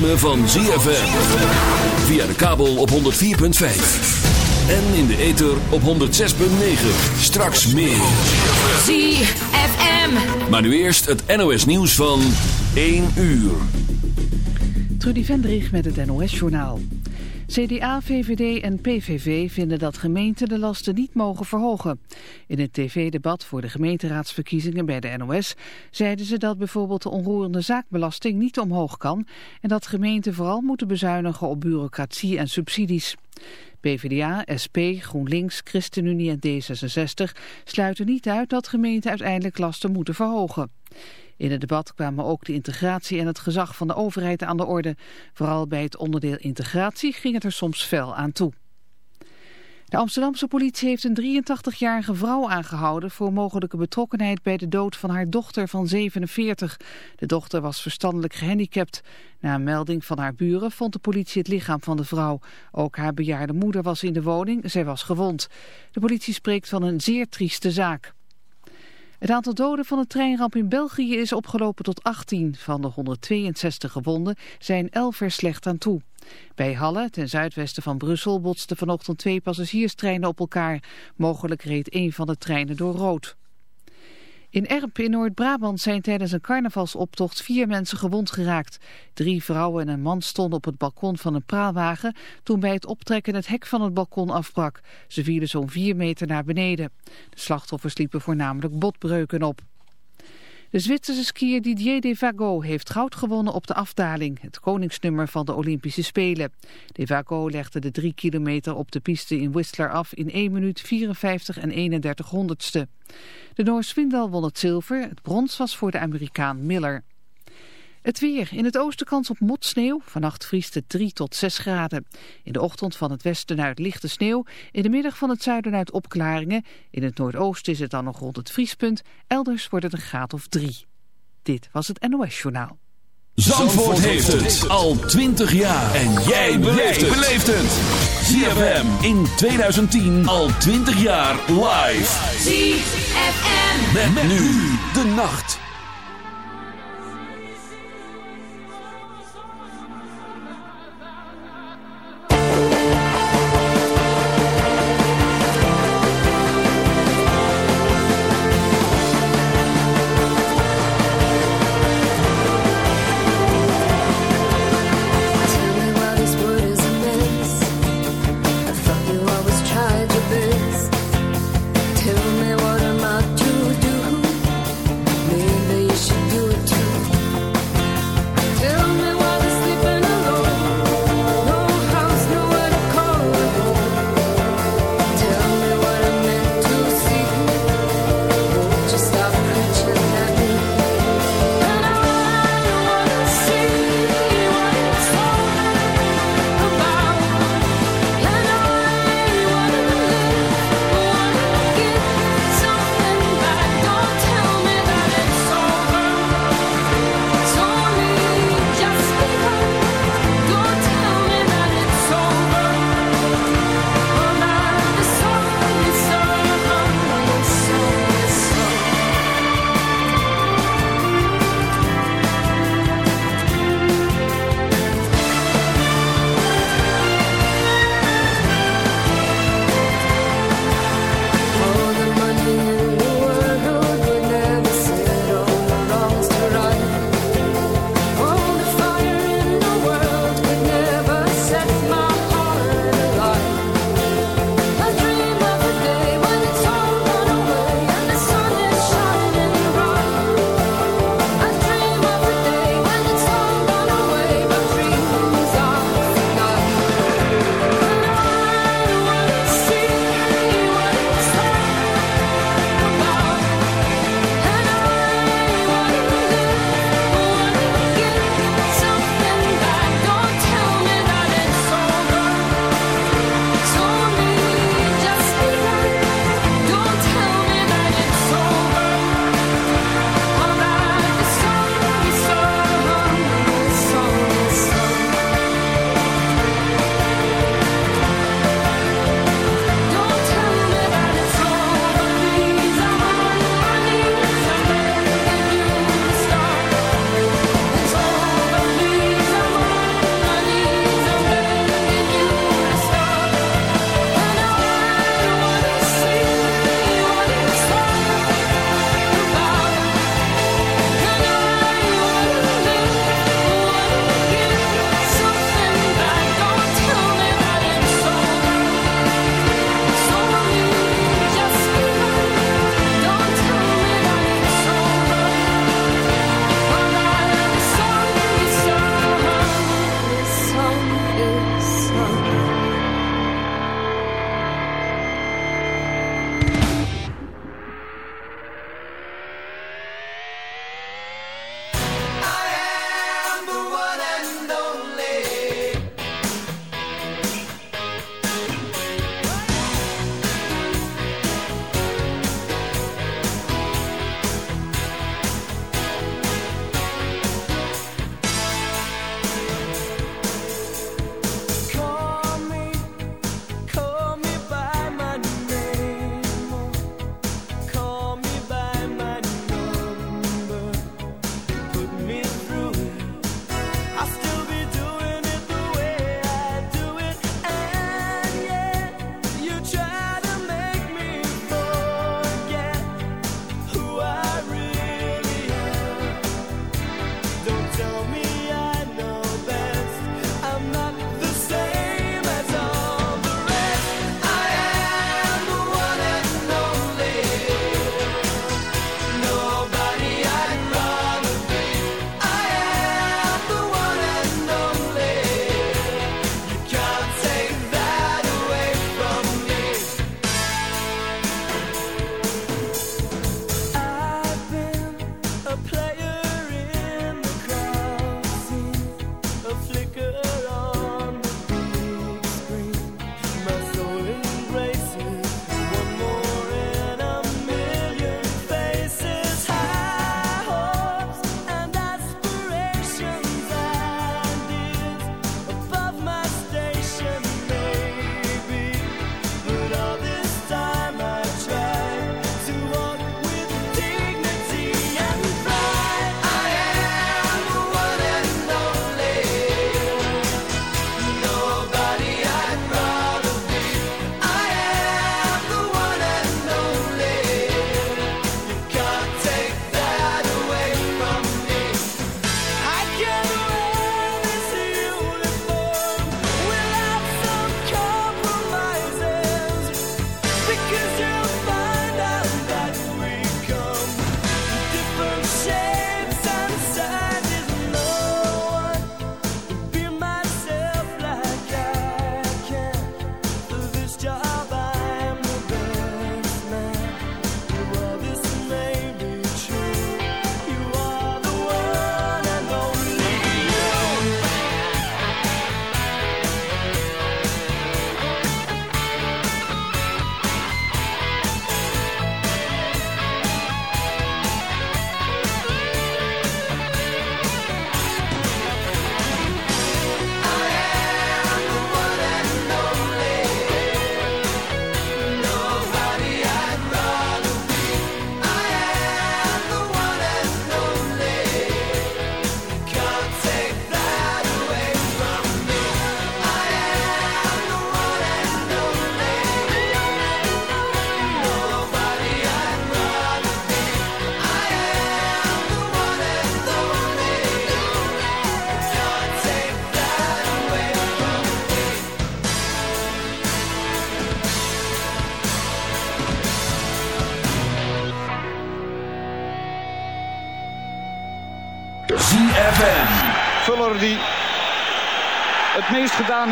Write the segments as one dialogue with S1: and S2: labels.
S1: ritme van ZFM. Via de kabel op 104.5. En in de ether op 106.9. Straks meer.
S2: ZFM.
S1: Maar nu eerst het NOS nieuws van 1 uur.
S3: Trudy Vendrich met het NOS-journaal. CDA, VVD en PVV vinden dat gemeenten de lasten niet mogen verhogen. In het tv-debat voor de gemeenteraadsverkiezingen bij de NOS zeiden ze dat bijvoorbeeld de onroerende zaakbelasting niet omhoog kan en dat gemeenten vooral moeten bezuinigen op bureaucratie en subsidies. PvdA, SP, GroenLinks, ChristenUnie en D66 sluiten niet uit dat gemeenten uiteindelijk lasten moeten verhogen. In het debat kwamen ook de integratie en het gezag van de overheid aan de orde. Vooral bij het onderdeel integratie ging het er soms fel aan toe. De Amsterdamse politie heeft een 83-jarige vrouw aangehouden voor mogelijke betrokkenheid bij de dood van haar dochter van 47. De dochter was verstandelijk gehandicapt. Na een melding van haar buren vond de politie het lichaam van de vrouw. Ook haar bejaarde moeder was in de woning, zij was gewond. De politie spreekt van een zeer trieste zaak. Het aantal doden van de treinramp in België is opgelopen tot 18. Van de 162 gewonden zijn 11 er slecht aan toe. Bij Halle, ten zuidwesten van Brussel, botsten vanochtend twee passagierstreinen op elkaar. Mogelijk reed een van de treinen door rood. In Erp in Noord-Brabant zijn tijdens een carnavalsoptocht vier mensen gewond geraakt. Drie vrouwen en een man stonden op het balkon van een praalwagen toen bij het optrekken het hek van het balkon afbrak. Ze vielen zo'n vier meter naar beneden. De slachtoffers liepen voornamelijk botbreuken op. De Zwitserse skier Didier Devago heeft goud gewonnen op de afdaling, het koningsnummer van de Olympische Spelen. Devago legde de drie kilometer op de piste in Whistler af in 1 minuut 54 en 31 honderdste. De Noor Swindal won het zilver, het brons was voor de Amerikaan Miller. Het weer. In het oosten kans op motsneeuw. Vannacht vriest het 3 tot 6 graden. In de ochtend van het westen uit lichte sneeuw. In de middag van het zuiden uit opklaringen. In het noordoosten is het dan nog rond het vriespunt. Elders wordt het een graad of 3. Dit was het NOS Journaal.
S1: Zandvoort, heeft het al 20 jaar. En jij beleeft het. ZFM in 2010 al 20 jaar live.
S2: ZFM.
S1: Met, nu de nacht.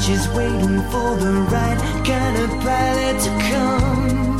S4: she's waiting for the right kind of pilot to come.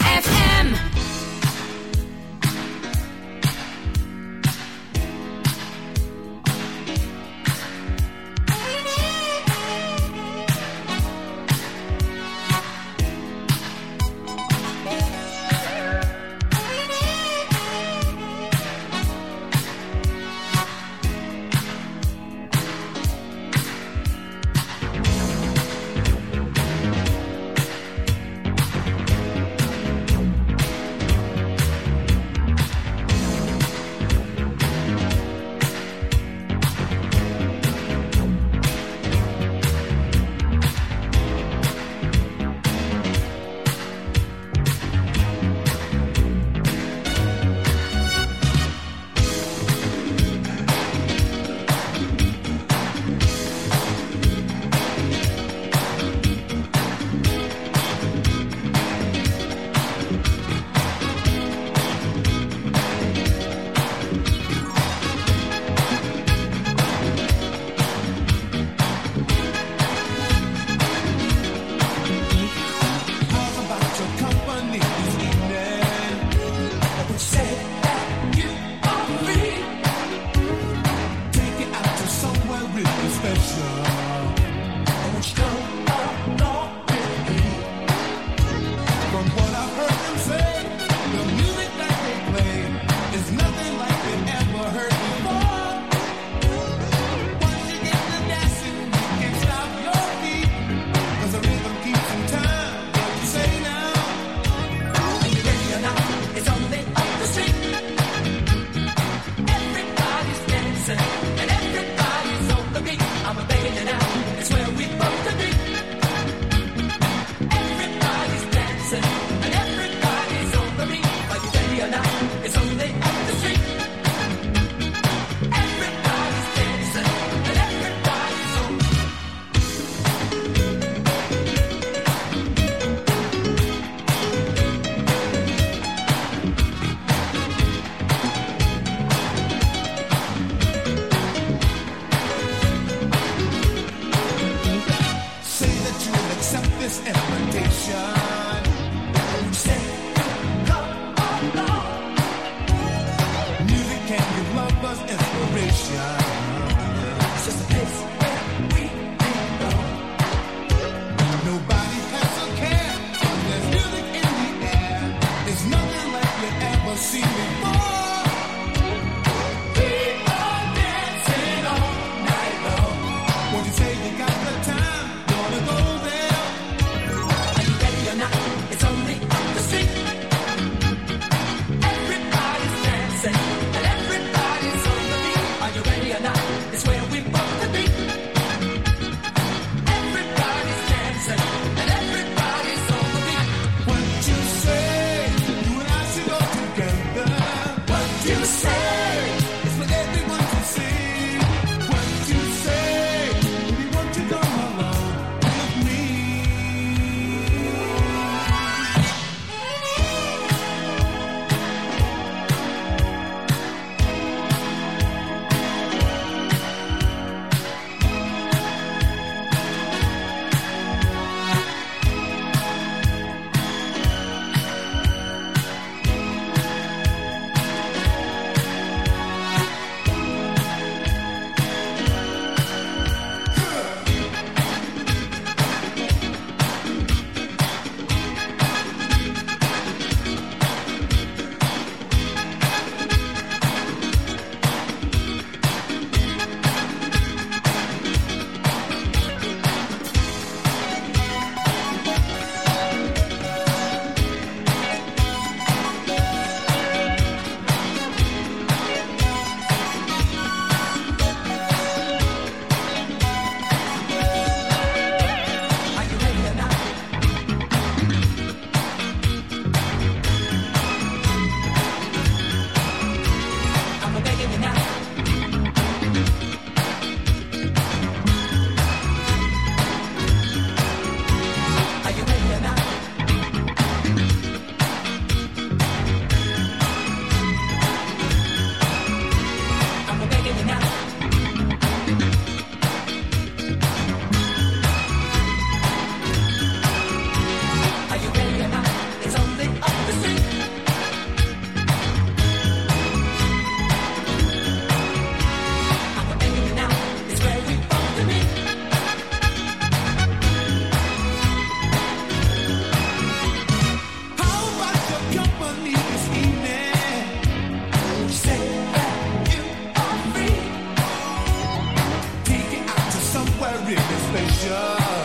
S5: station.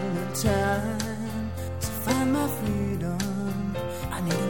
S5: Little time to find my freedom. I need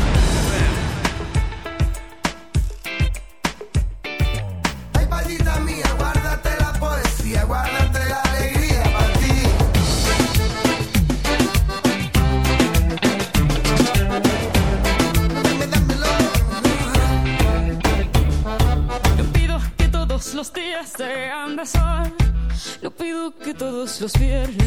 S6: Los weer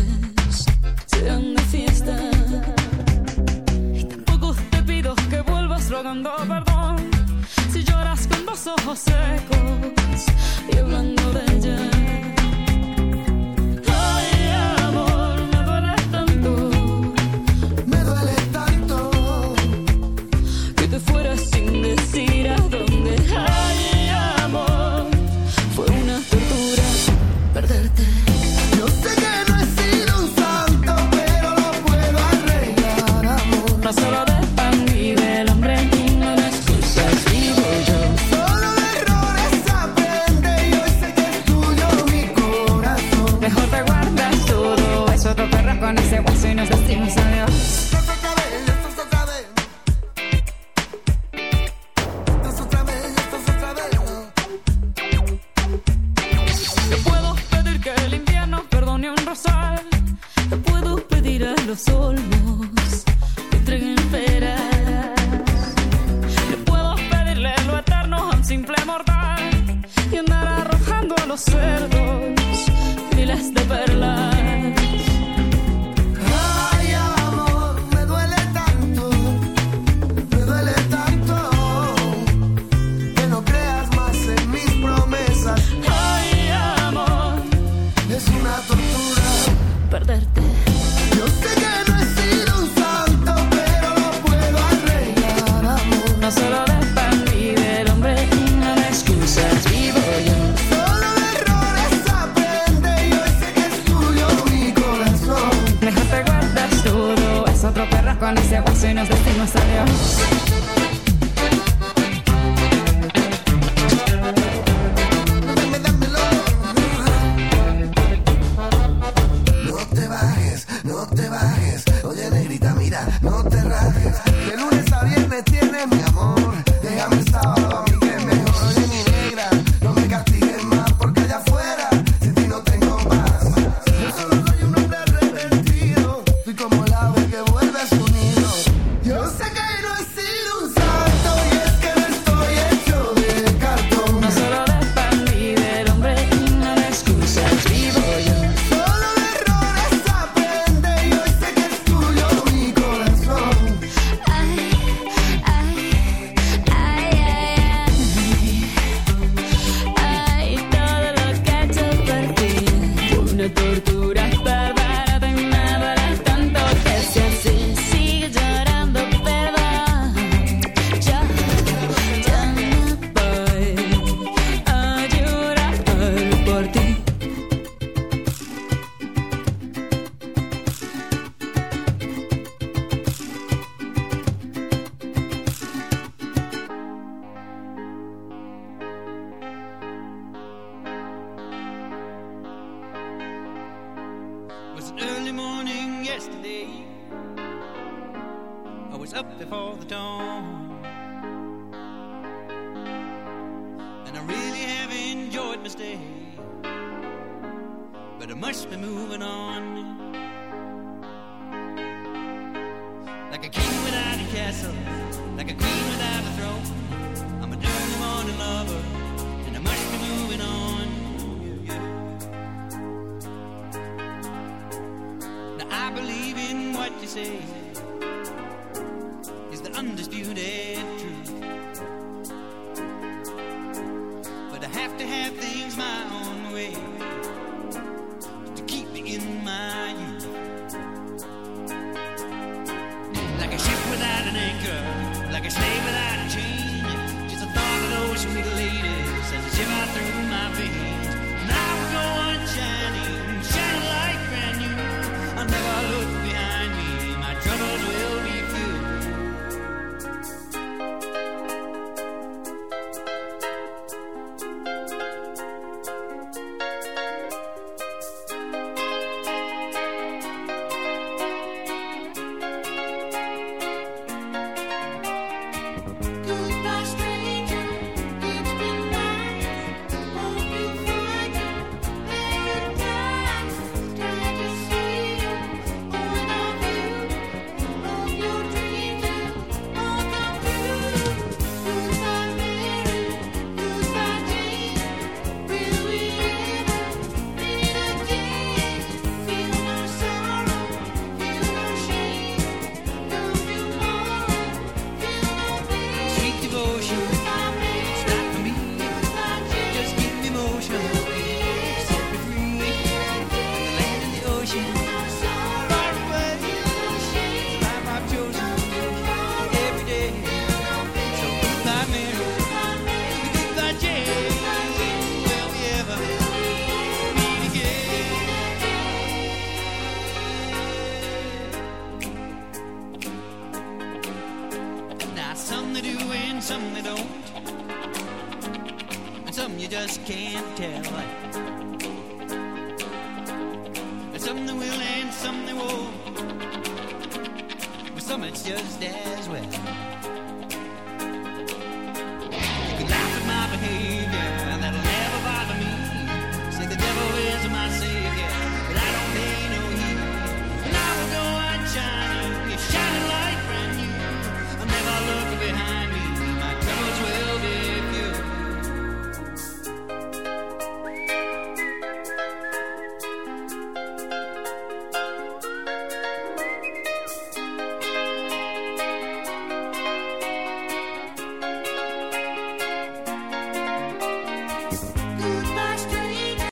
S6: tortura.